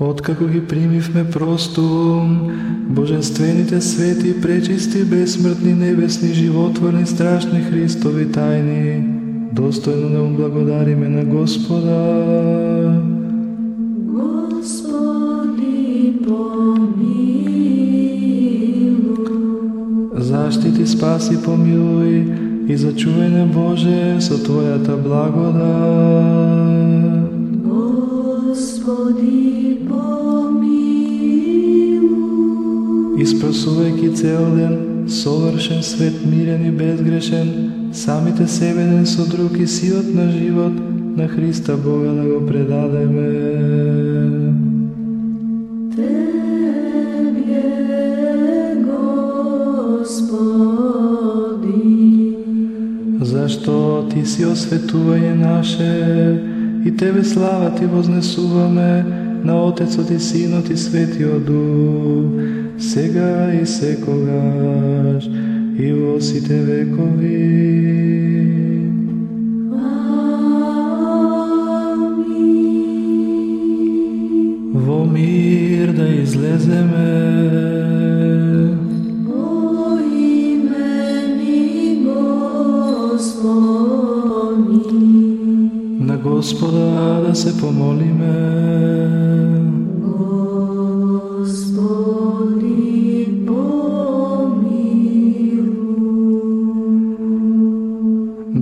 Откако ги примивме простум, божествените свети, пречисти, безсмртни, небесни, животворни, страшни Христови тајни, достојно да му благодариме на Господа. Господи, помилуј. Заштити, спаси, помилуј и зачувај на Боже со Твојата благодат. Господи, Испрасувајќи цел ден, совршен свет, мирен и безгрешен, самите себе ден со друг и силот на живот на Христа Бога да го предадеме. Тебе, Господи, Зашто Ти си осветување наше и Тебе слава Ти вознесуваме на Отецот и Синот и Светиот Дух, сега и секогаш и во сите векови. Амин. Во мир да излеземе, О имени Господи, на Господа да се помолиме. Господи,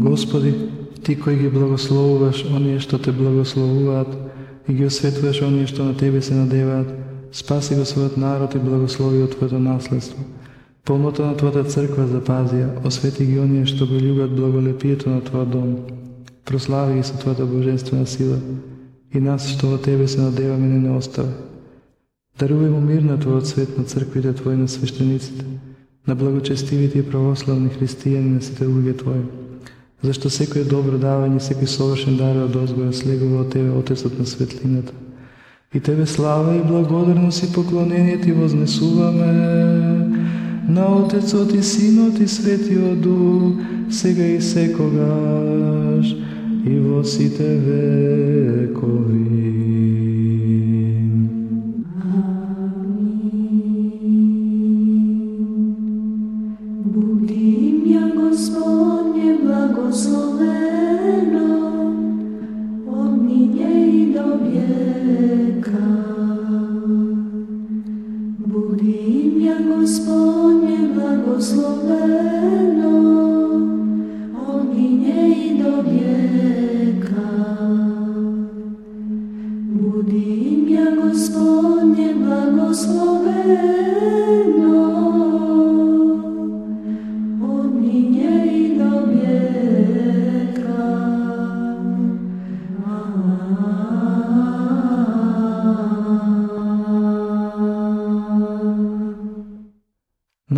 Господи, Ти кој ги благословуваш оние што те благословуваат и ги осветуваш оние што на Тебе се надеваат, спаси го својот народ и благослови од Твоето наследство. Полнота на Твојата црква запазија, освети ги оние што го љубат благолепието на Твојот дом. Прослави ги со Твојата божествена сила и нас што во Тебе се надеваме не не остави. Дарувај му мир на Твојот свет на црквите Твои на свештениците, на благочестивите и православни христијани на сите луѓе Твои. Зашто секој добро давање, секој совршен дар од озгора слегува од Тебе, Отецот на светлината. И Тебе слава и благодарност и поклонение Ти вознесуваме на Отецот и Синот и Светиот Дух, сега и секогаш и во сите векови. Буди имја господ благословено, од ниње и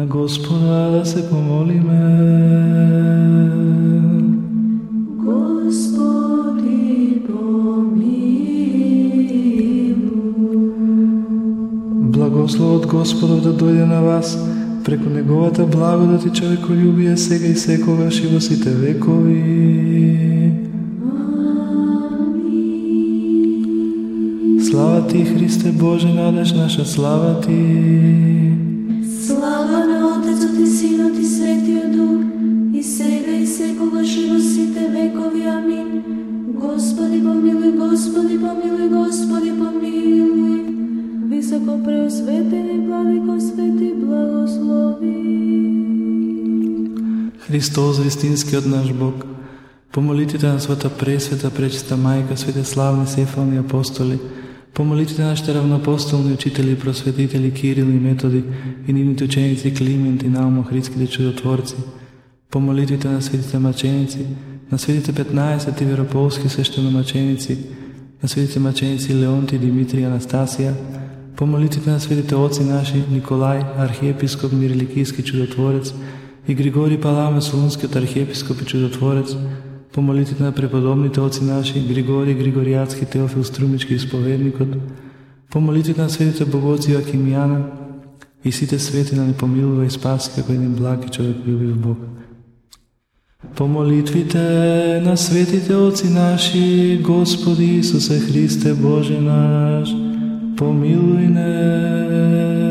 На Господа да се помолиме. Господи, помилуј. Благословот Господов да дојде на вас, преку Неговата благодат и човеколюбие сега и секогаш и во сите векови. Слава Ти, Христе Боже, надеж наша, слава Ти. Слава Ти Синот и Светиот Дух, и сега и секогаш и во сите векови. Амин. Господи помилуј, Господи помилуј, Господи помилуј. Високо преосветени владико свети благослови. Христос, вистинскиот наш Бог, помолите на Свата пресвета, пречиста мајка, свете славни сефални апостоли, помолитите на нашите равнопостолни учители и просветители Кирил и Методи и нивните ученици Климент и Наумо Хридските чудотворци, помолитите на светите маченици, на светите 15 верополски свештеномаченици, на светите маченици Леонти, Димитри и Анастасија, помолитите на светите оци наши Николај, архиепископ Мириликијски чудотворец и Григори Паламе Солунскиот архиепископ и чудотворец, помолитите на преподобните оци наши Григори Григоријатски, Теофил Струмички исповедникот, помолитите на светите богоци Јакимијана и сите свети да на непомилува и спаси како еден благ и човеколюбив Бог. По молитвите на светите оци наши, Господи Исусе Христе Боже наш, помилуй не.